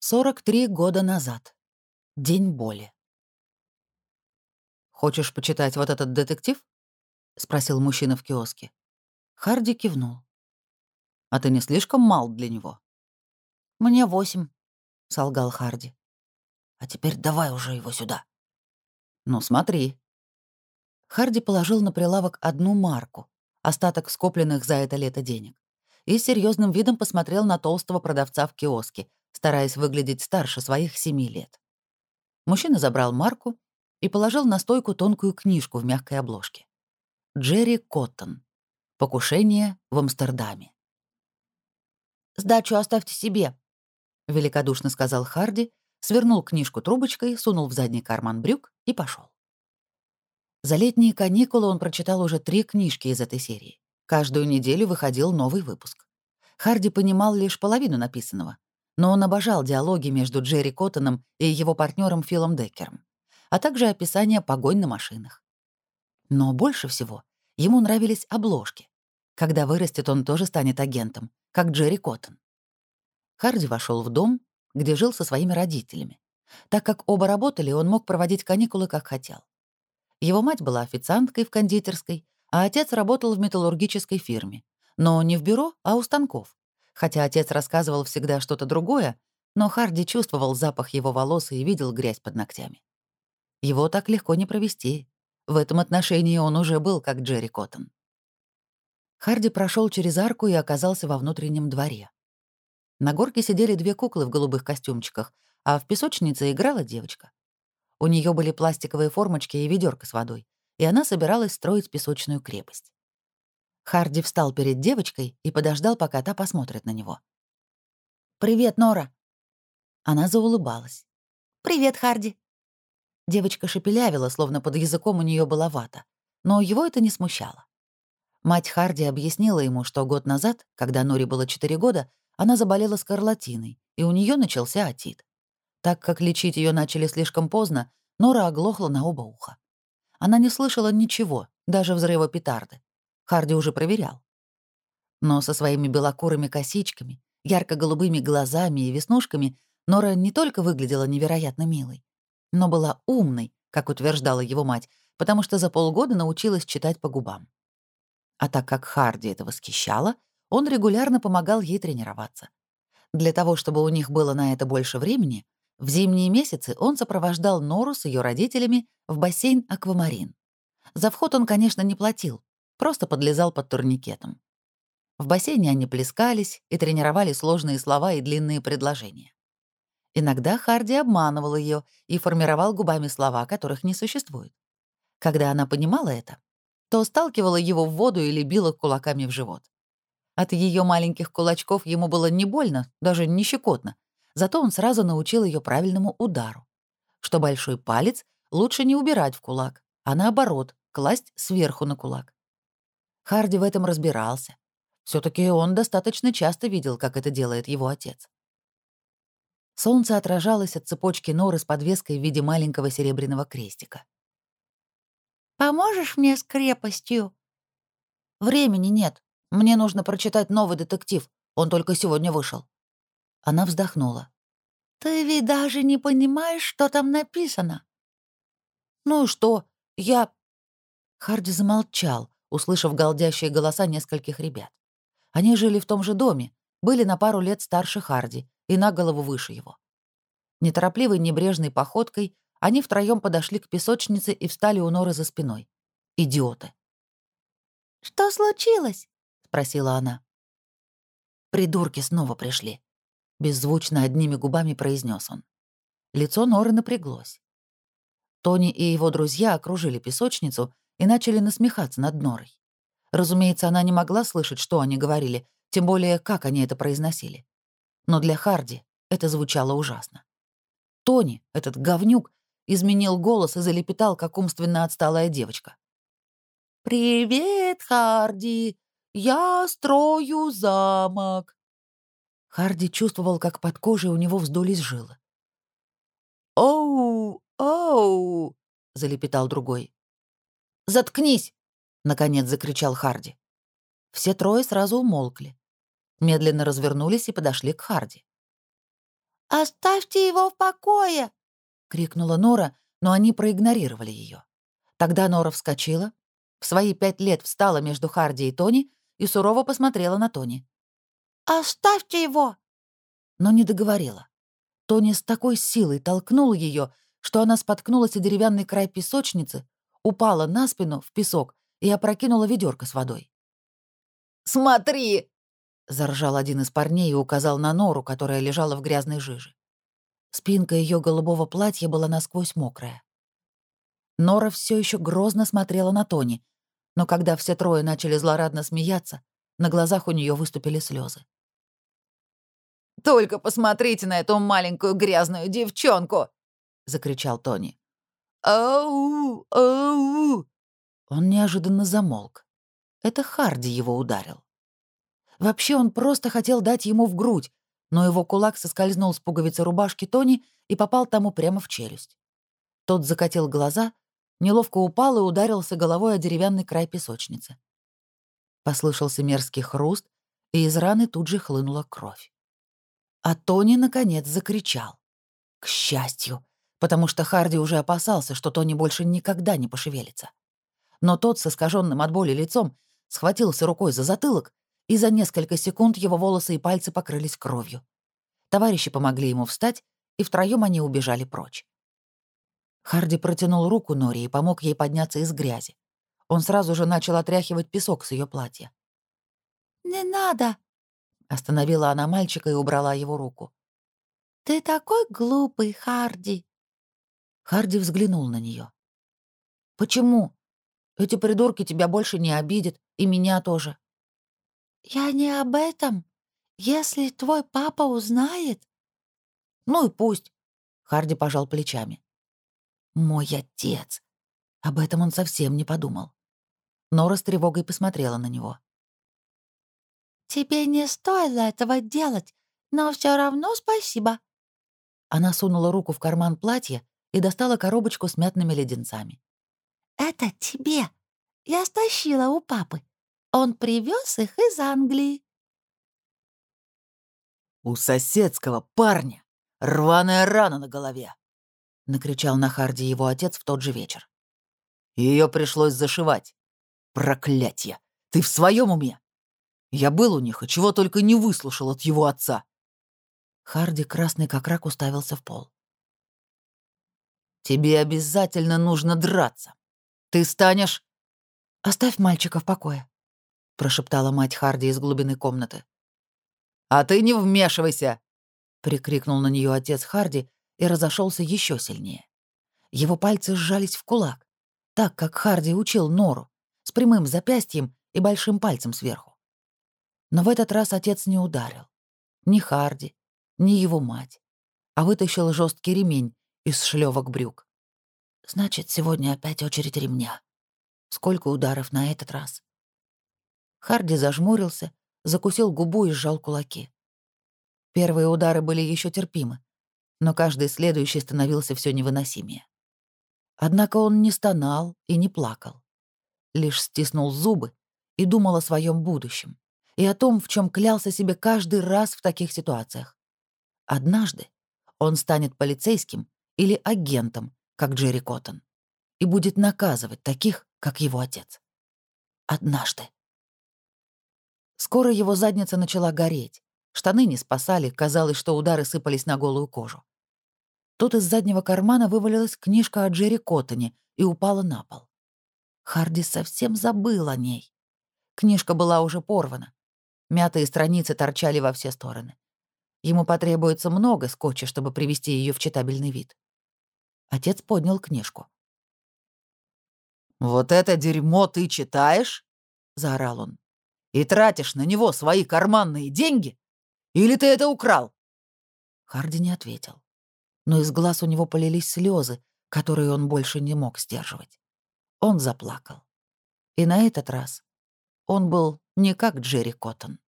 43 года назад. День боли. «Хочешь почитать вот этот детектив?» — спросил мужчина в киоске. Харди кивнул. «А ты не слишком мал для него?» «Мне восемь», — солгал Харди. «А теперь давай уже его сюда». «Ну, смотри». Харди положил на прилавок одну марку, остаток скопленных за это лето денег, и серьезным видом посмотрел на толстого продавца в киоске, стараясь выглядеть старше своих семи лет. Мужчина забрал марку и положил на стойку тонкую книжку в мягкой обложке. Джерри Коттон. Покушение в Амстердаме. «Сдачу оставьте себе», — великодушно сказал Харди, свернул книжку трубочкой, сунул в задний карман брюк и пошел. За летние каникулы он прочитал уже три книжки из этой серии. Каждую неделю выходил новый выпуск. Харди понимал лишь половину написанного, но он обожал диалоги между Джерри Коттоном и его партнером Филом Деккером, а также описание погонь на машинах. Но больше всего ему нравились обложки. Когда вырастет, он тоже станет агентом, как Джерри Коттон. Харди вошел в дом, где жил со своими родителями. Так как оба работали, он мог проводить каникулы как хотел. Его мать была официанткой в кондитерской, а отец работал в металлургической фирме. Но не в бюро, а у станков. Хотя отец рассказывал всегда что-то другое, но Харди чувствовал запах его волос и видел грязь под ногтями. Его так легко не провести. В этом отношении он уже был как Джерри Коттон. Харди прошел через арку и оказался во внутреннем дворе. На горке сидели две куклы в голубых костюмчиках, а в песочнице играла девочка. У нее были пластиковые формочки и ведерко с водой, и она собиралась строить песочную крепость. Харди встал перед девочкой и подождал, пока та посмотрит на него. «Привет, Нора!» Она заулыбалась. «Привет, Харди!» Девочка шепелявила, словно под языком у нее была вата, но его это не смущало. Мать Харди объяснила ему, что год назад, когда Норе было 4 года, она заболела скарлатиной, и у нее начался отит. Так как лечить ее начали слишком поздно, Нора оглохла на оба уха. Она не слышала ничего, даже взрыва петарды. Харди уже проверял. Но со своими белокурыми косичками, ярко-голубыми глазами и веснушками Нора не только выглядела невероятно милой, но была умной, как утверждала его мать, потому что за полгода научилась читать по губам. А так как Харди это восхищало, он регулярно помогал ей тренироваться. Для того, чтобы у них было на это больше времени, в зимние месяцы он сопровождал Нору с ее родителями в бассейн «Аквамарин». За вход он, конечно, не платил, просто подлезал под турникетом. В бассейне они плескались и тренировали сложные слова и длинные предложения. Иногда Харди обманывал ее и формировал губами слова, которых не существует. Когда она понимала это, то сталкивала его в воду или била кулаками в живот. От ее маленьких кулачков ему было не больно, даже не щекотно, зато он сразу научил ее правильному удару, что большой палец лучше не убирать в кулак, а наоборот, класть сверху на кулак. Харди в этом разбирался. все таки он достаточно часто видел, как это делает его отец. Солнце отражалось от цепочки норы с подвеской в виде маленького серебряного крестика. «Поможешь мне с крепостью?» «Времени нет. Мне нужно прочитать новый детектив. Он только сегодня вышел». Она вздохнула. «Ты ведь даже не понимаешь, что там написано». «Ну и что? Я...» Харди замолчал, услышав голдящие голоса нескольких ребят. Они жили в том же доме, были на пару лет старше Харди и на голову выше его. Неторопливой небрежной походкой они втроем подошли к песочнице и встали у Норы за спиной. Идиоты. «Что случилось?» — спросила она. «Придурки снова пришли», — беззвучно одними губами произнес он. Лицо Норы напряглось. Тони и его друзья окружили песочницу и начали насмехаться над Норой. Разумеется, она не могла слышать, что они говорили, тем более, как они это произносили. Но для Харди это звучало ужасно. Тони, этот говнюк, изменил голос и залепетал, как умственно отсталая девочка. «Привет, Харди! Я строю замок!» Харди чувствовал, как под кожей у него вздулись жилы. «Оу, оу!» — залепетал другой. «Заткнись!» — наконец закричал Харди. Все трое сразу умолкли. Медленно развернулись и подошли к Харди. «Оставьте его в покое!» — крикнула Нора, но они проигнорировали ее. Тогда Нора вскочила, в свои пять лет встала между Харди и Тони и сурово посмотрела на Тони. «Оставьте его!» Но не договорила. Тони с такой силой толкнул ее, что она споткнулась о деревянный край песочницы, упала на спину в песок и опрокинула ведерко с водой. «Смотри!» — заржал один из парней и указал на нору, которая лежала в грязной жиже. Спинка ее голубого платья была насквозь мокрая. Нора все еще грозно смотрела на Тони, но когда все трое начали злорадно смеяться, на глазах у нее выступили слезы. «Только посмотрите на эту маленькую грязную девчонку!» — закричал Тони. «Ау! Ау!» Он неожиданно замолк. Это Харди его ударил. Вообще он просто хотел дать ему в грудь, но его кулак соскользнул с пуговицы рубашки Тони и попал тому прямо в челюсть. Тот закатил глаза, неловко упал и ударился головой о деревянный край песочницы. Послышался мерзкий хруст, и из раны тут же хлынула кровь. А Тони, наконец, закричал. К счастью, потому что Харди уже опасался, что Тони больше никогда не пошевелится. Но тот с искаженным от боли лицом схватился рукой за затылок и за несколько секунд его волосы и пальцы покрылись кровью. Товарищи помогли ему встать, и втроем они убежали прочь. Харди протянул руку Нори и помог ей подняться из грязи. Он сразу же начал отряхивать песок с ее платья. «Не надо!» — остановила она мальчика и убрала его руку. «Ты такой глупый, Харди!» Харди взглянул на нее. «Почему? Эти придурки тебя больше не обидят, и меня тоже». «Я не об этом. Если твой папа узнает...» «Ну и пусть», — Харди пожал плечами. «Мой отец». Об этом он совсем не подумал. Нора с тревогой посмотрела на него. «Тебе не стоило этого делать, но все равно спасибо». Она сунула руку в карман платья и достала коробочку с мятными леденцами. «Это тебе. Я стащила у папы. Он привез их из Англии. «У соседского парня рваная рана на голове!» — накричал на Харди его отец в тот же вечер. Ее пришлось зашивать. Проклятье! Ты в своем уме? Я был у них, и чего только не выслушал от его отца. Харди, красный как рак, уставился в пол. «Тебе обязательно нужно драться. Ты станешь...» «Оставь мальчика в покое», прошептала мать Харди из глубины комнаты. «А ты не вмешивайся!» — прикрикнул на нее отец Харди и разошелся еще сильнее. Его пальцы сжались в кулак, так как Харди учил Нору, с прямым запястьем и большим пальцем сверху. Но в этот раз отец не ударил. Ни Харди, ни его мать, а вытащил жесткий ремень из шлевок брюк. Значит, сегодня опять очередь ремня. Сколько ударов на этот раз? Харди зажмурился, закусил губу и сжал кулаки. Первые удары были еще терпимы, но каждый следующий становился все невыносимее. Однако он не стонал и не плакал. Лишь стиснул зубы и думал о своем будущем и о том, в чем клялся себе каждый раз в таких ситуациях. Однажды он станет полицейским или агентом, как Джерри Коттон, и будет наказывать таких, как его отец. Однажды. Скоро его задница начала гореть. Штаны не спасали, казалось, что удары сыпались на голую кожу. Тут из заднего кармана вывалилась книжка о Джерри Коттоне и упала на пол. Харди совсем забыл о ней. Книжка была уже порвана. Мятые страницы торчали во все стороны. Ему потребуется много скотча, чтобы привести ее в читабельный вид. Отец поднял книжку. «Вот это дерьмо ты читаешь?» — заорал он и тратишь на него свои карманные деньги? Или ты это украл?» Харди не ответил. Но из глаз у него полились слезы, которые он больше не мог сдерживать. Он заплакал. И на этот раз он был не как Джерри Коттон.